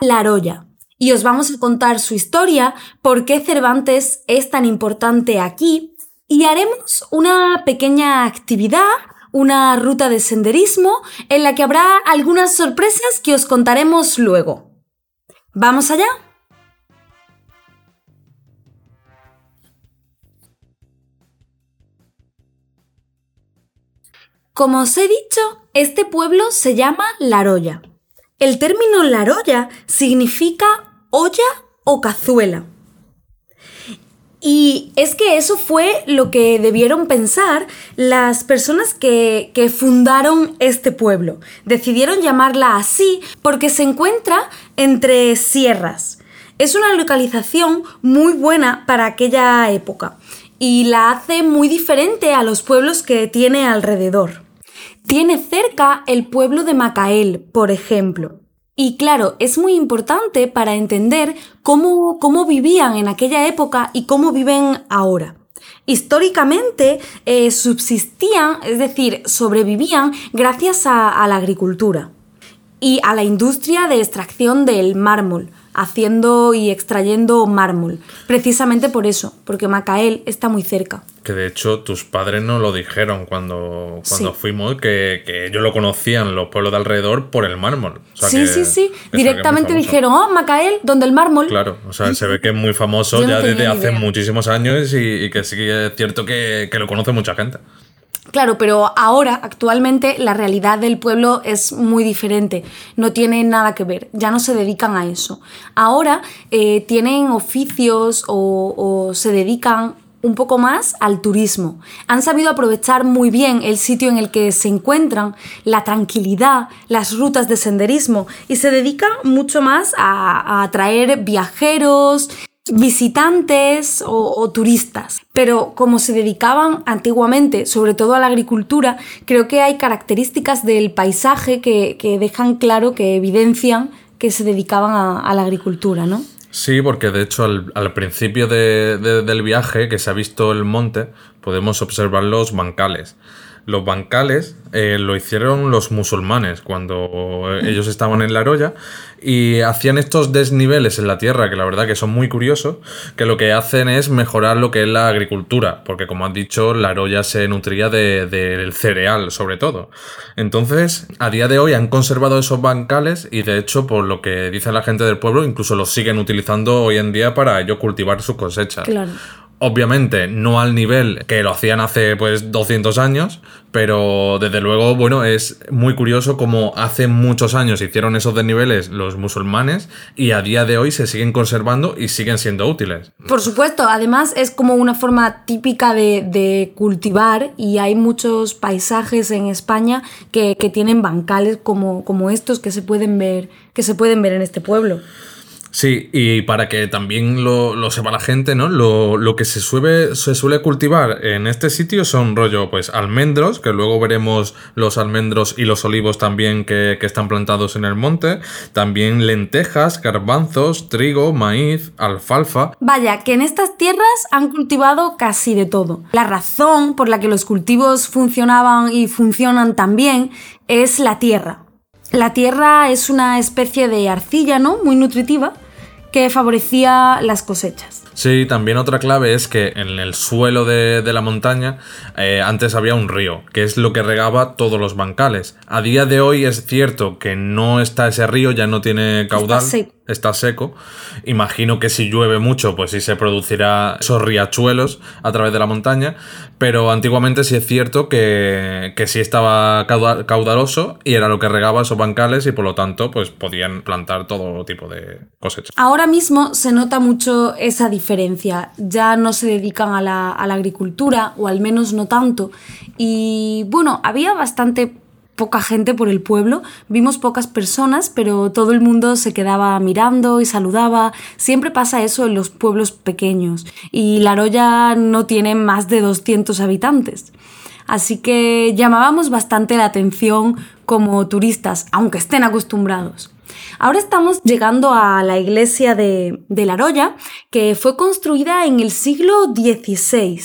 La Roya. Y os vamos a contar su historia, por qué Cervantes es tan importante aquí, y haremos una pequeña actividad, una ruta de senderismo, en la que habrá algunas sorpresas que os contaremos luego. ¿Vamos allá? Como os he dicho, este pueblo se llama Laroya. El término Laroya significa olla o cazuela. Y es que eso fue lo que debieron pensar las personas que, que, fundaron este pueblo. Decidieron llamarla así porque se encuentra entre sierras. Es una localización muy buena para aquella época y la hace muy diferente a los pueblos que tiene alrededor. Tiene cerca el pueblo de Macael, por ejemplo. Y claro, es muy importante para entender cómo, cómo vivían en aquella época y cómo viven ahora. Históricamente eh, subsistían, es decir, sobrevivían gracias a la agricultura y a la industria de extracción del mármol, haciendo y extrayendo mármol. Precisamente por eso, porque Macael está muy cerca. Que de hecho tus padres nos lo dijeron cuando, cuando fuimos, que, ellos lo conocían, los pueblos de alrededor, por el mármol. sí, sí, sí. Directamente dijeron, oh, Macael, donde el mármol. Claro, o sea, se ve que es muy famoso ya desde hace muchísimos años y, que sí que es cierto que, que lo conoce mucha gente. Claro, pero ahora, actualmente, la realidad del pueblo es muy diferente, no tiene nada que ver, ya no se dedican a eso. Ahora eh, tienen oficios o, se dedican un poco más al turismo. Han sabido aprovechar muy bien el sitio en el que se encuentran, la tranquilidad, las rutas de senderismo y se dedican mucho más a atraer viajeros, visitantes o, turistas. Pero como se dedicaban antiguamente, sobre todo a la agricultura, creo que hay características del paisaje que, dejan claro, que evidencian que se dedicaban a, la agricultura, ¿no? Sí, porque de hecho al, principio del viaje que se ha visto el monte, podemos observar los bancales. Los bancales eh, lo hicieron los musulmanes cuando ellos estaban en la Roya y hacían estos desniveles en la tierra que la verdad que son muy curiosos, que lo que hacen es mejorar lo que es la agricultura, porque como han dicho, la Roya se nutría del de, cereal sobre todo. Entonces, a día de hoy han conservado esos bancales y de hecho, por lo que dice la gente del pueblo, incluso los siguen utilizando hoy en día para ellos cultivar sus cosechas. Claro. Obviamente no al nivel que lo hacían hace pues 200 años, pero desde luego, bueno, es muy curioso como hace muchos años hicieron esos desniveles los musulmanes y a día de hoy se siguen conservando y siguen siendo útiles. Por supuesto, además es como una forma típica de, cultivar y hay muchos paisajes en España que, tienen bancales como, como estos que se pueden ver, que se pueden ver en este pueblo. Sí, y para que también lo, sepa la gente, ¿no? Lo, que se suele, se suele cultivar en este sitio son rollo, pues, almendros, que luego veremos los almendros y los olivos también que, que están plantados en el monte. También lentejas, garbanzos, trigo, maíz, alfalfa. Vaya, que en estas tierras han cultivado casi de todo. La razón por la que los cultivos funcionaban y funcionan tan bien es la tierra. La tierra es una especie de arcilla, ¿no? Muy nutritiva que favorecía las cosechas. Sí, también otra clave es que en el suelo de, la montaña eh, antes había un río, que es lo que regaba todos los bancales. A día de hoy es cierto que no está ese río, ya no tiene caudal está seco. Imagino que si llueve mucho, pues sí se producirá esos riachuelos a través de la montaña. Pero antiguamente sí es cierto que, que sí estaba caudaloso y era lo que regaba esos bancales y por lo tanto, pues podían plantar todo tipo de cosechas. Ahora mismo se nota mucho esa diferencia. Ya no se dedican a la, a la agricultura, o al menos no tanto. Y bueno, había bastante poca gente por el pueblo, vimos pocas personas, pero todo el mundo se quedaba mirando y saludaba. Siempre pasa eso en los pueblos pequeños y La Roya no tiene más de 200 habitantes. Así que llamábamos bastante la atención como turistas, aunque estén acostumbrados. Ahora estamos llegando a la iglesia de, de La Roya, que fue construida en el siglo XVI.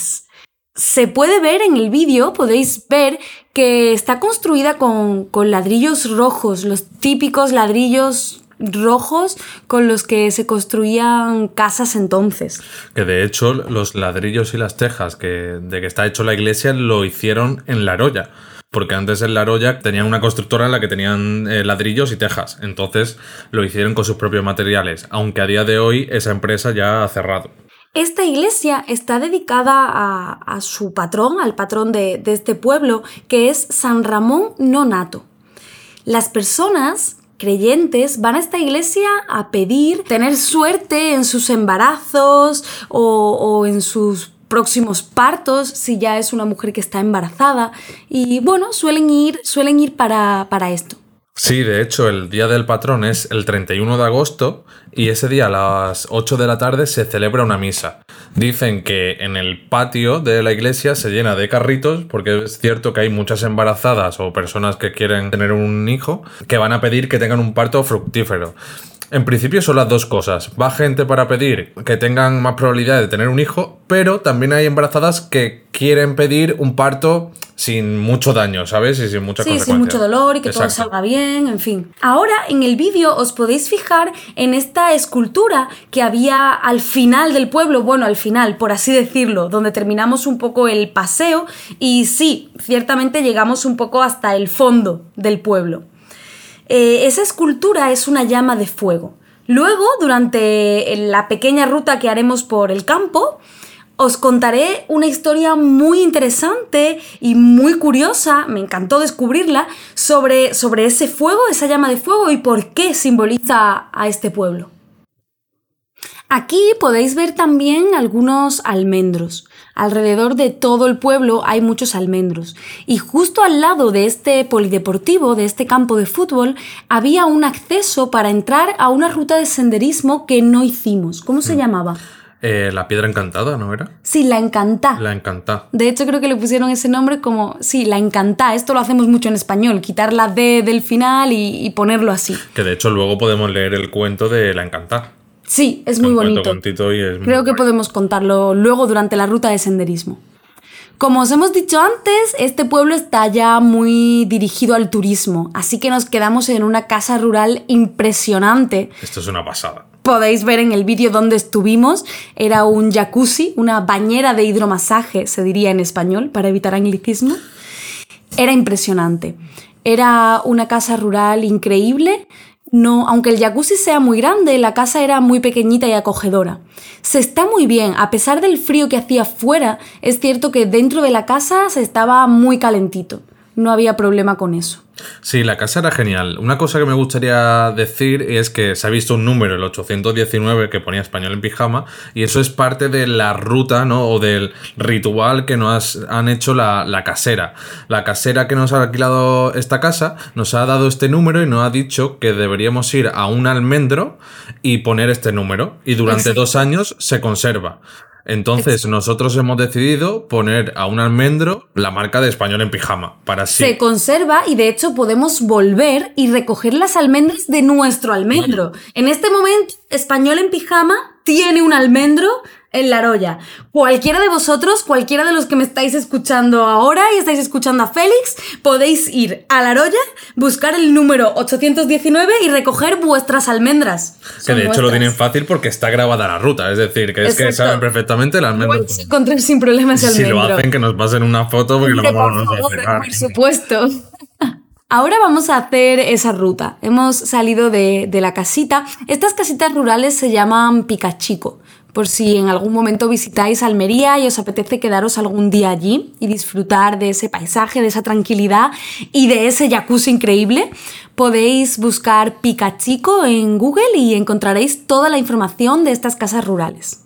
Se puede ver en el vídeo, podéis ver que está construida con, ladrillos rojos, los típicos ladrillos rojos con los que se construían casas entonces. Que de hecho los ladrillos y las tejas que, de que está hecho la iglesia lo hicieron en La Roya. Porque antes en La Roya tenían una constructora en la que tenían eh, ladrillos y tejas. Entonces lo hicieron con sus propios materiales. Aunque a día de hoy esa empresa ya ha cerrado. Esta iglesia está dedicada a, su patrón, al patrón de, este pueblo, que es San Ramón Nonato. Las personas creyentes van a esta iglesia a pedir tener suerte en sus embarazos o, en sus próximos partos, si ya es una mujer que está embarazada. Y bueno, suelen ir, suelen ir para, para esto. Sí, de hecho, el día del patrón es el 31 de agosto y ese día a las 8 de la tarde se celebra una misa. Dicen que en el patio de la iglesia se llena de carritos porque es cierto que hay muchas embarazadas o personas que quieren tener un hijo que van a pedir que tengan un parto fructífero. En principio son las dos cosas. Va gente para pedir que tengan más probabilidad de tener un hijo, pero también hay embarazadas que quieren pedir un parto sin mucho daño, ¿sabes? Y sin mucha sí, sin mucho dolor y que todo salga bien, en fin. Ahora, en el vídeo os podéis fijar en esta escultura que había al final del pueblo, bueno, al final, por así decirlo, donde terminamos un poco el paseo y sí, ciertamente llegamos un poco hasta el fondo del pueblo. Eh, esa escultura es una llama de fuego. Luego, durante la pequeña ruta que haremos por el campo, os contaré una historia muy interesante y muy curiosa, me encantó descubrirla, sobre, sobre ese fuego, esa llama de fuego y por qué simboliza a este pueblo. Aquí podéis ver también algunos almendros. Alrededor de todo el pueblo hay muchos almendros. Y justo al lado de este polideportivo, de este campo de fútbol, había un acceso para entrar a una ruta de senderismo que no hicimos. ¿Cómo se mm. llamaba? Eh, la piedra encantada, ¿no era? Sí, la encantá. La encantá. De hecho, creo que le pusieron ese nombre como, sí, la encantá. Esto lo hacemos mucho en español, quitar la D del final y, ponerlo así. Que de hecho luego podemos leer el cuento de la encantá. Sí, es muy bonito. Creo que podemos contarlo luego durante la ruta de senderismo. Como os hemos dicho antes, este pueblo está ya muy dirigido al turismo, así que nos quedamos en una casa rural impresionante. Esto es una pasada. Podéis ver en el vídeo donde estuvimos, era un jacuzzi, una bañera de hidromasaje, se diría en español, para evitar anglicismo. Era impresionante. Era una casa rural increíble no, aunque el jacuzzi sea muy grande, la casa era muy pequeñita y acogedora. Se está muy bien, a pesar del frío que hacía fuera, es cierto que dentro de la casa se estaba muy calentito. No había problema con eso. Sí, la casa era genial. Una cosa que me gustaría decir es que se ha visto un número, el 819, que ponía español en pijama, y eso es parte de la ruta, ¿no? O del ritual que nos han hecho la, la casera. La casera que nos ha alquilado esta casa nos ha dado este número y nos ha dicho que deberíamos ir a un almendro y poner este número. Y durante dos años se conserva. Entonces, nosotros hemos decidido poner a un almendro la marca de español en pijama, para así. Se conserva y de hecho podemos volver y recoger las almendras de nuestro almendro. En este momento, español en pijama tiene un almendro en La Roya. Cualquiera de vosotros, cualquiera de los que me estáis escuchando ahora y estáis escuchando a Félix, podéis ir a La Roya, buscar el número 819 y recoger vuestras almendras. que de hecho lo tienen fácil porque está grabada la ruta, es decir, que es que saben perfectamente el almendro. encontrar sin problemas el almendro. Si lo hacen, que nos pasen una foto porque lo vamos a hacer. Por supuesto. Ahora vamos a hacer esa ruta. Hemos salido de, de, la casita. Estas casitas rurales se llaman Picachico por si en algún momento visitáis Almería y os apetece quedaros algún día allí y disfrutar de ese paisaje, de esa tranquilidad y de ese jacuzzi increíble, podéis buscar Picachico en Google y encontraréis toda la información de estas casas rurales.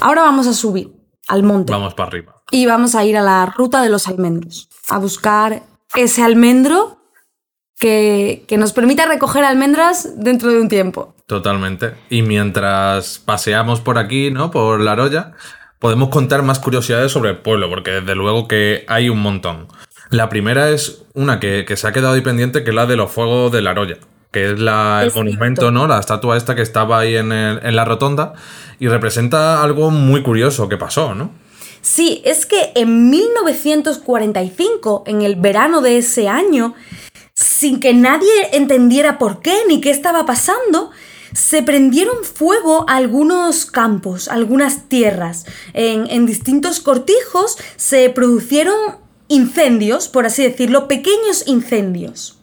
Ahora vamos a subir al monte. Vamos para arriba. Y vamos a ir a la ruta de los almendros, a buscar ese almendro que, que nos permita recoger almendras dentro de un tiempo. Totalmente. Y mientras paseamos por aquí, ¿no? Por La Roya, podemos contar más curiosidades sobre el pueblo, porque desde luego que hay un montón. La primera es una que, se ha quedado ahí pendiente, que es la de los fuegos de La Roya, que es la, el monumento, ¿no? La estatua esta que estaba ahí en, en la rotonda y representa algo muy curioso que pasó, ¿no? Sí, es que en 1945, en el verano de ese año, sin que nadie entendiera por qué ni qué estaba pasando, se prendieron fuego algunos campos, algunas tierras. En, en distintos cortijos se produjeron incendios, por así decirlo, pequeños incendios.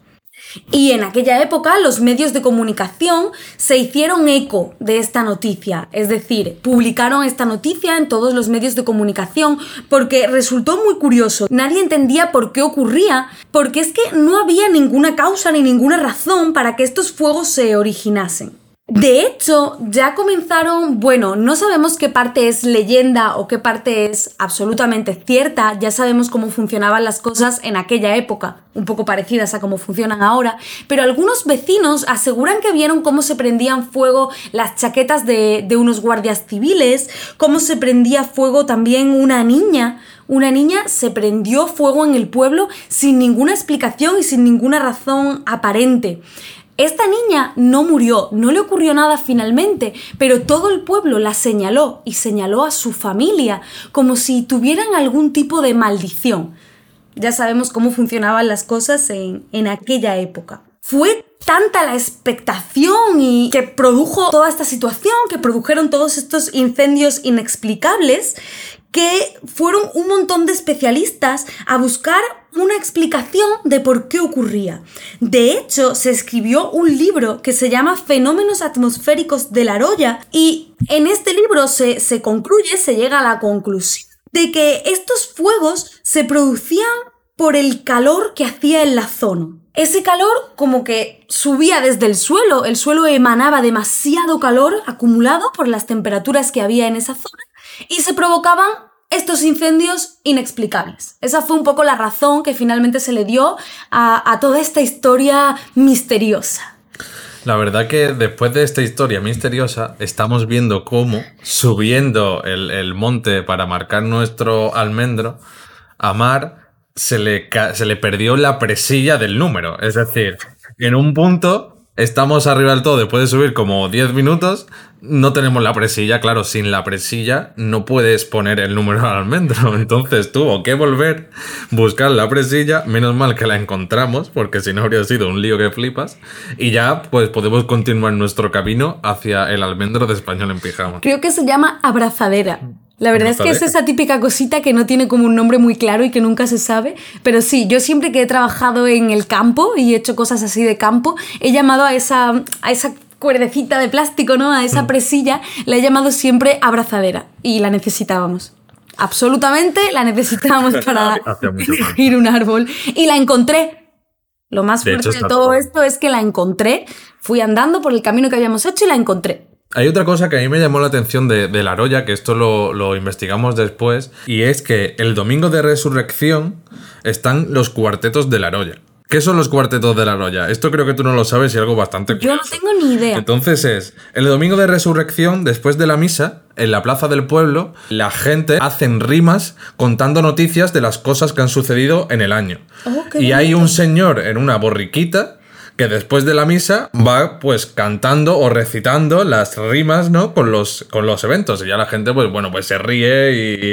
Y en aquella época los medios de comunicación se hicieron eco de esta noticia, es decir, publicaron esta noticia en todos los medios de comunicación porque resultó muy curioso. Nadie entendía por qué ocurría, porque es que no había ninguna causa ni ninguna razón para que estos fuegos se originasen. De hecho, ya comenzaron, bueno, no sabemos qué parte es leyenda o qué parte es absolutamente cierta, ya sabemos cómo funcionaban las cosas en aquella época, un poco parecidas a cómo funcionan ahora, pero algunos vecinos aseguran que vieron cómo se prendían fuego las chaquetas de, unos guardias civiles, cómo se prendía fuego también una niña, una niña se prendió fuego en el pueblo sin ninguna explicación y sin ninguna razón aparente. Esta niña no murió, no le ocurrió nada finalmente, pero todo el pueblo la señaló y señaló a su familia como si tuvieran algún tipo de maldición. Ya sabemos cómo funcionaban las cosas en, en aquella época. Fue tanta la expectación y que produjo toda esta situación, que produjeron todos estos incendios inexplicables, que fueron un montón de especialistas a buscar una explicación de por qué ocurría. De hecho, se escribió un libro que se llama Fenómenos atmosféricos de la Roya y en este libro se, se concluye, se llega a la conclusión de que estos fuegos se producían por el calor que hacía en la zona. Ese calor como que subía desde el suelo, el suelo emanaba demasiado calor acumulado por las temperaturas que había en esa zona y se provocaban estos incendios inexplicables. Esa fue un poco la razón que finalmente se le dio a, toda esta historia misteriosa. La verdad que después de esta historia misteriosa estamos viendo cómo subiendo el, monte para marcar nuestro almendro, a Mar se le, se le perdió la presilla del número. Es decir, en un punto estamos arriba del todo después de subir como 10 minutos, no tenemos la presilla, claro, sin la presilla no puedes poner el número al almendro. Entonces tuvo que volver, buscar la presilla, menos mal que la encontramos, porque si no habría sido un lío que flipas. Y ya pues podemos continuar nuestro camino hacia el almendro de español en pijama. Creo que se llama abrazadera. La verdad es que es esa típica cosita que no tiene como un nombre muy claro y que nunca se sabe. Pero sí, yo siempre que he trabajado en el campo y he hecho cosas así de campo, he llamado a esa, a esa cuerdecita de plástico, ¿no? A esa mm. presilla, la he llamado siempre abrazadera y la necesitábamos. Absolutamente la necesitábamos para ir un árbol. Y la encontré. Lo más fuerte de todo esto es que la encontré. Fui andando por el camino que habíamos hecho y la encontré. Hay otra cosa que a mí me llamó la atención de, la Roya, que esto lo, lo, investigamos después, y es que el domingo de resurrección están los cuartetos de la Roya. ¿Qué son los cuartetos de la Roya? Esto creo que tú no lo sabes y algo bastante Yo no tengo ni idea. Entonces es, el domingo de resurrección, después de la misa, en la plaza del pueblo, la gente hacen rimas contando noticias de las cosas que han sucedido en el año. Oh, y hay un señor en una borriquita que después de la misa va pues cantando o recitando las rimas, ¿no? Con los, con los eventos. Y ya la gente, pues bueno, pues se ríe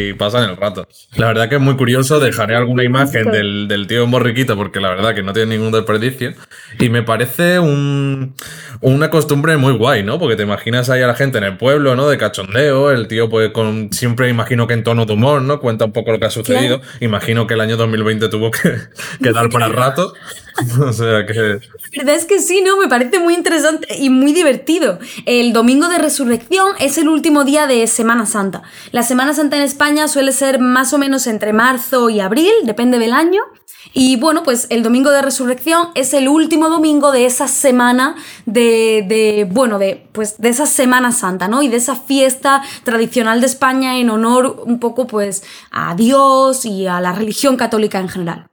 y, pasa en el rato. La verdad que es muy curioso, dejaré alguna imagen del, del tío Morriquita porque la verdad que no tiene ningún desperdicio. Y me parece un, una costumbre muy guay, ¿no? Porque te imaginas ahí a la gente en el pueblo, ¿no? De cachondeo, el tío pues con, siempre imagino que en tono de humor, ¿no? Cuenta un poco lo que ha sucedido. Imagino que el año 2020 tuvo que, que dar para el rato. o sea que. La verdad es que sí, ¿no? Me parece muy interesante y muy divertido. El domingo de resurrección es el último día de Semana Santa. La Semana Santa en España suele ser más o menos entre marzo y abril, depende del año. Y bueno, pues el domingo de resurrección es el último domingo de esa semana de, de, bueno, de, pues de esa Semana Santa, ¿no? Y de esa fiesta tradicional de España en honor un poco pues a Dios y a la religión católica en general.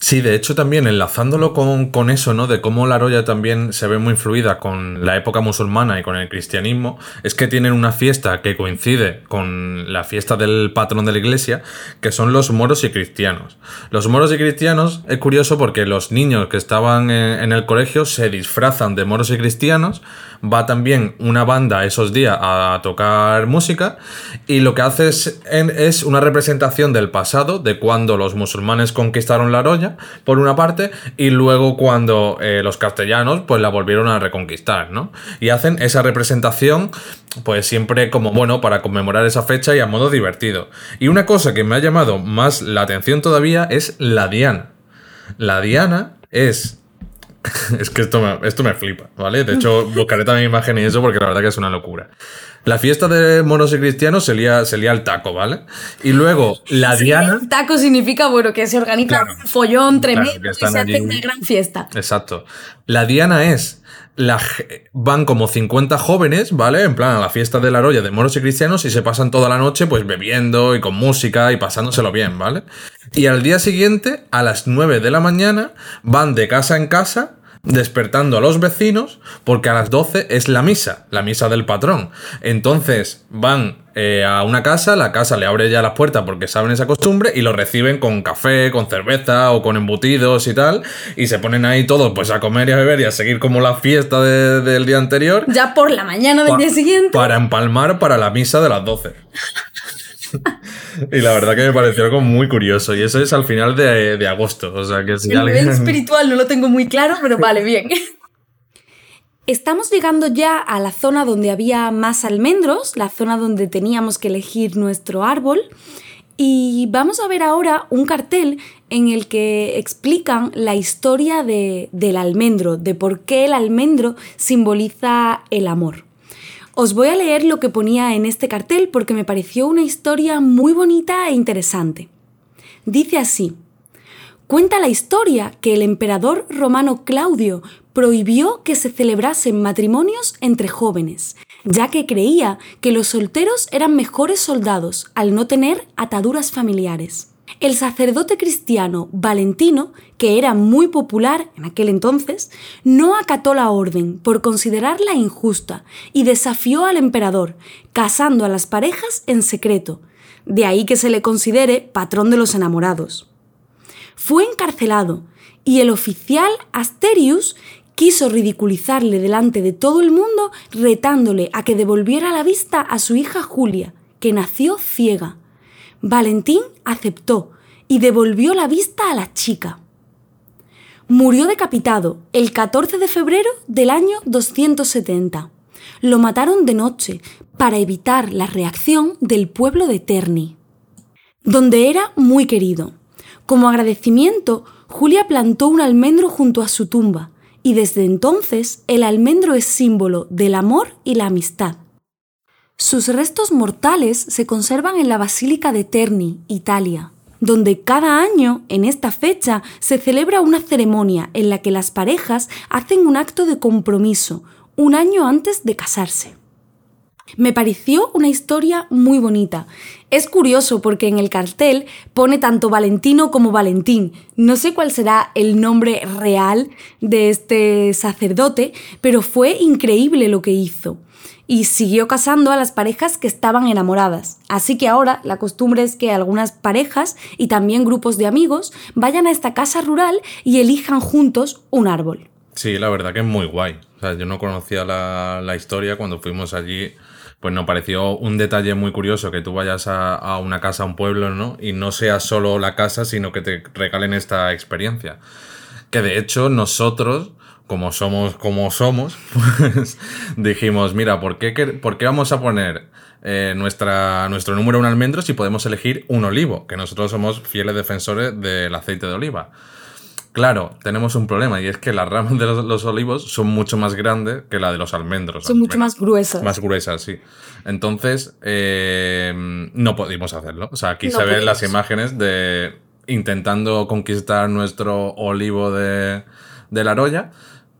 Sí, de hecho también enlazándolo con, eso, ¿no? De cómo la Roya también se ve muy influida con la época musulmana y con el cristianismo, es que tienen una fiesta que coincide con la fiesta del patrón de la iglesia, que son los moros y cristianos. Los moros y cristianos es curioso porque los niños que estaban en el colegio se disfrazan de moros y cristianos va también una banda esos días a tocar música y lo que hace es, una representación del pasado, de cuando los musulmanes conquistaron la Roya, por una parte, y luego cuando eh, los castellanos pues la volvieron a reconquistar, ¿no? Y hacen esa representación pues siempre como bueno para conmemorar esa fecha y a modo divertido. Y una cosa que me ha llamado más la atención todavía es la Diana. La Diana es es que esto me, esto me flipa, ¿vale? De hecho, buscaré también imagen y eso porque la verdad que es una locura. La fiesta de monos y cristianos se lía, el taco, ¿vale? Y luego la Diana. taco significa, bueno, que se organiza un follón tremendo y se hace una gran fiesta. Exacto. La Diana es. La, van como 50 jóvenes, ¿vale? En plan, a la fiesta de la roya de moros y cristianos y se pasan toda la noche pues bebiendo y con música y pasándoselo bien, ¿vale? Y al día siguiente, a las 9 de la mañana, van de casa en casa despertando a los vecinos porque a las 12 es la misa, la misa del patrón. Entonces van eh, a una casa, la casa le abre ya las puertas porque saben esa costumbre y lo reciben con café, con cerveza o con embutidos y tal y se ponen ahí todos pues a comer y a beber y a seguir como la fiesta del día anterior. Ya por la mañana del día siguiente. Para empalmar para la misa de las 12. y la verdad que me pareció algo muy curioso. Y eso es al final de, agosto. O sea que si El nivel espiritual no lo tengo muy claro, pero vale, bien. Estamos llegando ya a la zona donde había más almendros, la zona donde teníamos que elegir nuestro árbol. Y vamos a ver ahora un cartel en el que explican la historia del almendro, de por qué el almendro simboliza el amor. Os voy a leer lo que ponía en este cartel porque me pareció una historia muy bonita e interesante. Dice así, cuenta la historia que el emperador romano Claudio prohibió que se celebrasen matrimonios entre jóvenes, ya que creía que los solteros eran mejores soldados al no tener ataduras familiares. El sacerdote cristiano Valentino, que era muy popular en aquel entonces, no acató la orden por considerarla injusta y desafió al emperador, casando a las parejas en secreto, de ahí que se le considere patrón de los enamorados. Fue encarcelado y el oficial Asterius quiso ridiculizarle delante de todo el mundo retándole a que devolviera la vista a su hija Julia, que nació ciega Valentín aceptó y devolvió la vista a la chica. Murió decapitado el 14 de febrero del año 270. Lo mataron de noche para evitar la reacción del pueblo de Terni, donde era muy querido. Como agradecimiento, Julia plantó un almendro junto a su tumba, y desde entonces el almendro es símbolo del amor y la amistad. Sus restos mortales se conservan en la Basílica de Terni, Italia, donde cada año, en esta fecha, se celebra una ceremonia en la que las parejas hacen un acto de compromiso un año antes de casarse. Me pareció una historia muy bonita. Es curioso porque en el cartel pone tanto Valentino como Valentín. No sé cuál será el nombre real de este sacerdote, pero fue increíble lo que hizo y siguió casando a las parejas que estaban enamoradas. Así que ahora la costumbre es que algunas parejas y también grupos de amigos vayan a esta casa rural y elijan juntos un árbol. Sí, la verdad que es muy guay. Yo no conocía la, historia cuando fuimos allí. Pues nos pareció un detalle muy curioso que tú vayas a, a, una casa, a un pueblo, ¿no? Y no sea solo la casa, sino que te regalen esta experiencia. Que de hecho nosotros como somos como somos, pues dijimos, mira, ¿por qué, por qué vamos a poner eh, nuestra, nuestro número un almendro si podemos elegir un olivo? Que nosotros somos fieles defensores del aceite de oliva. Claro, tenemos un problema y es que las ramas de los, olivos son mucho más grandes que la de los almendros. Son mucho más gruesas. Más gruesas, sí. Entonces, eh, no pudimos hacerlo. O sea, aquí se ven las imágenes de intentando conquistar nuestro olivo de, de la roya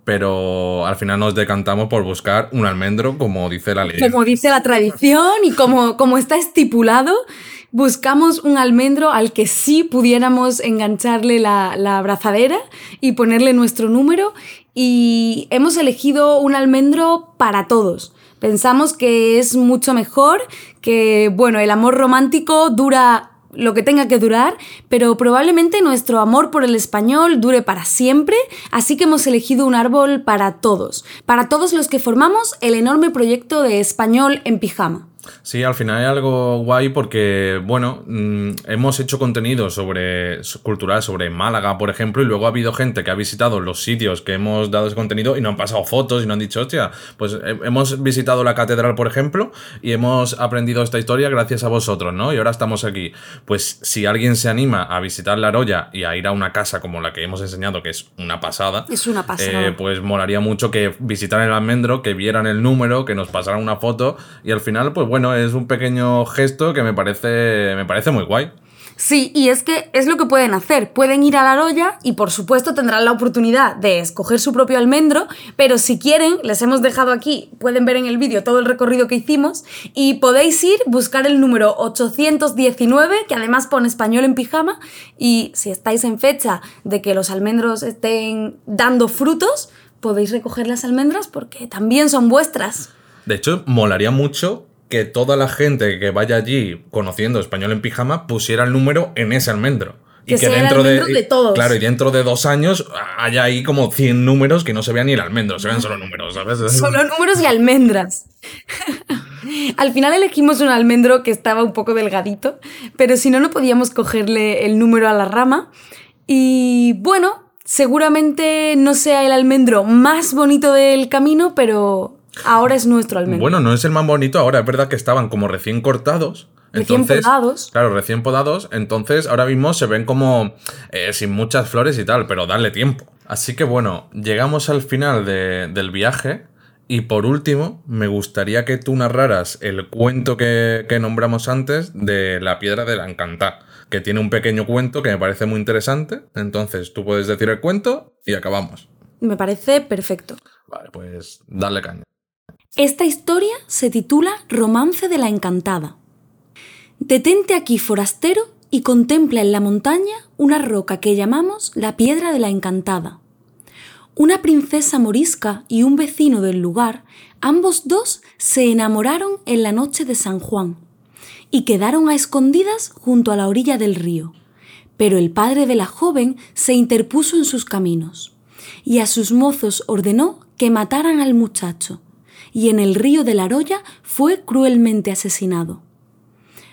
pero al final nos decantamos por buscar un almendro como dice la ley. Como dice la tradición y como, como está estipulado, buscamos un almendro al que sí pudiéramos engancharle la, la abrazadera y ponerle nuestro número y hemos elegido un almendro para todos. Pensamos que es mucho mejor, que bueno, el amor romántico dura lo que tenga que durar, pero probablemente nuestro amor por el español dure para siempre, así que hemos elegido un árbol para todos, para todos los que formamos el enorme proyecto de español en pijama. Sí, al final es algo guay porque, bueno, mm, hemos hecho contenido sobre cultural, sobre Málaga, por ejemplo, y luego ha habido gente que ha visitado los sitios que hemos dado ese contenido y nos han pasado fotos y nos han dicho, hostia, pues hemos visitado la catedral, por ejemplo, y hemos aprendido esta historia gracias a vosotros, ¿no? Y ahora estamos aquí. Pues si alguien se anima a visitar La Roya y a ir a una casa como la que hemos enseñado, que es una pasada, es una pasada. Eh, pues molaría mucho que visitaran el almendro, que vieran el número, que nos pasaran una foto y al final, pues bueno, bueno, es un pequeño gesto que me parece, me parece muy guay. Sí, y es que es lo que pueden hacer. Pueden ir a la roya y por supuesto tendrán la oportunidad de escoger su propio almendro, pero si quieren, les hemos dejado aquí, pueden ver en el vídeo todo el recorrido que hicimos y podéis ir, buscar el número 819, que además pone español en pijama, y si estáis en fecha de que los almendros estén dando frutos, podéis recoger las almendras porque también son vuestras. De hecho, molaría mucho que toda la gente que vaya allí conociendo español en pijama pusiera el número en ese almendro. Que y que dentro el de, de, todos. Claro, y dentro de dos años haya ahí como 100 números que no se vean ni el almendro, se vean solo números, ¿sabes? Solo números y almendras. Al final elegimos un almendro que estaba un poco delgadito, pero si no, no podíamos cogerle el número a la rama. Y bueno, seguramente no sea el almendro más bonito del camino, pero Ahora es nuestro almendro. Bueno, no es el más bonito ahora, es verdad que estaban como recién cortados. Recién podados. Claro, recién podados. Entonces ahora mismo se ven como eh, sin muchas flores y tal, pero darle tiempo. Así que bueno, llegamos al final del viaje. Y por último, me gustaría que tú narraras el cuento que, que nombramos antes de la piedra de la encantada, que tiene un pequeño cuento que me parece muy interesante. Entonces tú puedes decir el cuento y acabamos. Me parece perfecto. Vale, pues dale caña. Esta historia se titula Romance de la Encantada. Detente aquí, forastero, y contempla en la montaña una roca que llamamos la Piedra de la Encantada. Una princesa morisca y un vecino del lugar, ambos dos se enamoraron en la noche de San Juan y quedaron a escondidas junto a la orilla del río. Pero el padre de la joven se interpuso en sus caminos y a sus mozos ordenó que mataran al muchacho y en el río de la Roya fue cruelmente asesinado.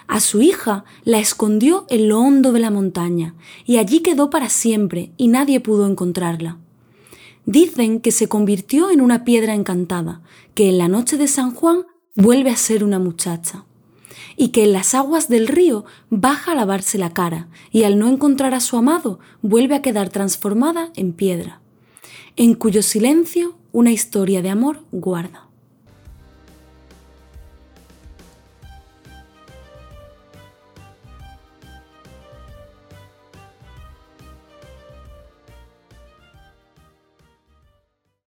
A su hija la escondió en lo hondo de la montaña, y allí quedó para siempre, y nadie pudo encontrarla. Dicen que se convirtió en una piedra encantada, que en la noche de San Juan vuelve a ser una muchacha, y que en las aguas del río baja a lavarse la cara, y al no encontrar a su amado vuelve a quedar transformada en piedra, en cuyo silencio una historia de amor guarda.